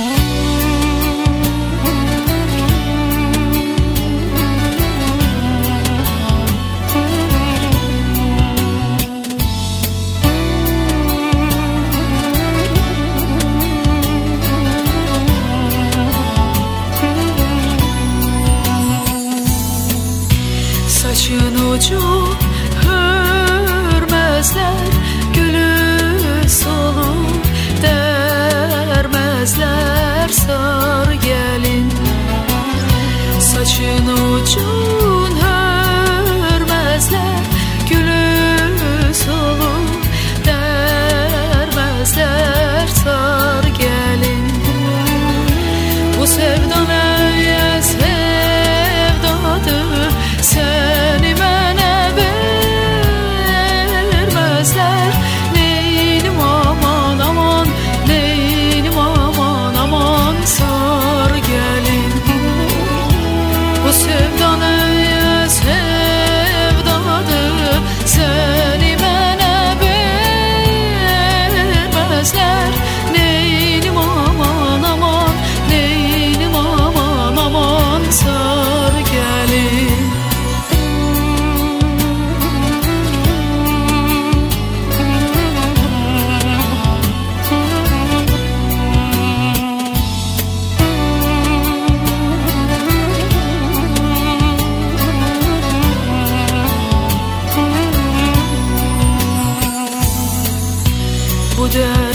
Oh. Saçın ucu hürmezler Gülü solu dermezler. Sar gelin Saçın ucun hürmezler Gülü dermezler. Sar gelin Bu sevdan older